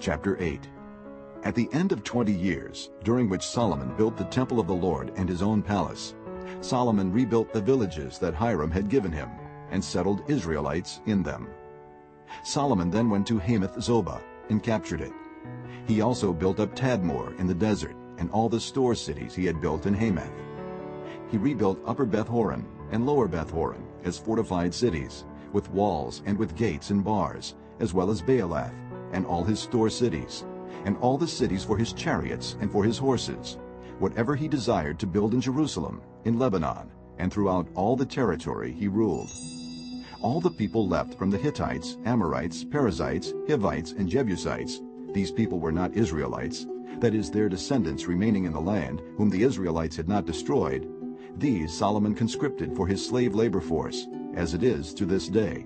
Chapter 8 At the end of twenty years, during which Solomon built the temple of the Lord and his own palace, Solomon rebuilt the villages that Hiram had given him, and settled Israelites in them. Solomon then went to Hamath Zobah and captured it. He also built up Tadmor in the desert and all the store cities he had built in Hamath. He rebuilt Upper Beth-horon and Lower Beth-horon as fortified cities, with walls and with gates and bars, as well as Baalath and all his store cities, and all the cities for his chariots and for his horses, whatever he desired to build in Jerusalem, in Lebanon, and throughout all the territory he ruled. All the people left from the Hittites, Amorites, Perizzites, Hivites, and Jebusites, these people were not Israelites, that is, their descendants remaining in the land, whom the Israelites had not destroyed, these Solomon conscripted for his slave labor force, as it is to this day.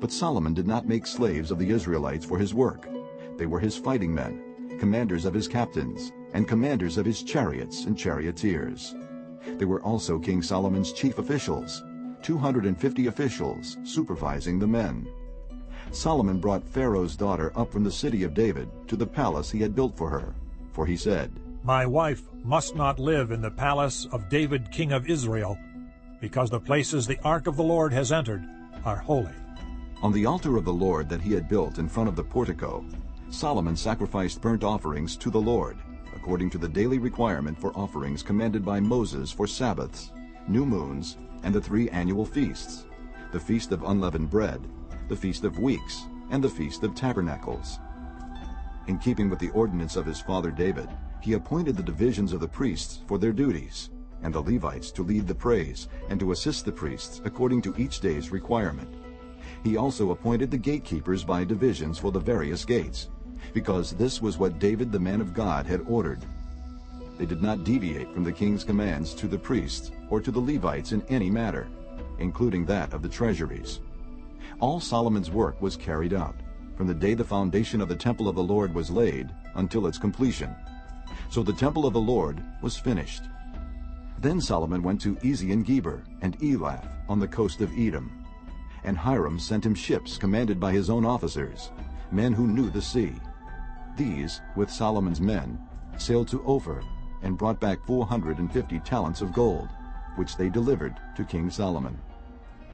But Solomon did not make slaves of the Israelites for his work. They were his fighting men, commanders of his captains, and commanders of his chariots and charioteers. They were also King Solomon's chief officials, 250 officials supervising the men. Solomon brought Pharaoh's daughter up from the city of David to the palace he had built for her. For he said, My wife must not live in the palace of David king of Israel, because the places the ark of the Lord has entered are holy. On the altar of the Lord that he had built in front of the portico, Solomon sacrificed burnt offerings to the Lord, according to the daily requirement for offerings commanded by Moses for Sabbaths, new moons, and the three annual feasts, the Feast of Unleavened Bread, the Feast of Weeks, and the Feast of Tabernacles. In keeping with the ordinance of his father David, he appointed the divisions of the priests for their duties, and the Levites to lead the praise and to assist the priests according to each day's requirement. He also appointed the gatekeepers by divisions for the various gates, because this was what David the man of God had ordered. They did not deviate from the king's commands to the priests or to the Levites in any matter, including that of the treasuries. All Solomon's work was carried out, from the day the foundation of the temple of the Lord was laid until its completion. So the temple of the Lord was finished. Then Solomon went to Ezion-Geber and Elath on the coast of Edom and Hiram sent him ships commanded by his own officers, men who knew the sea. These, with Solomon's men, sailed to Ophir and brought back 450 talents of gold, which they delivered to King Solomon.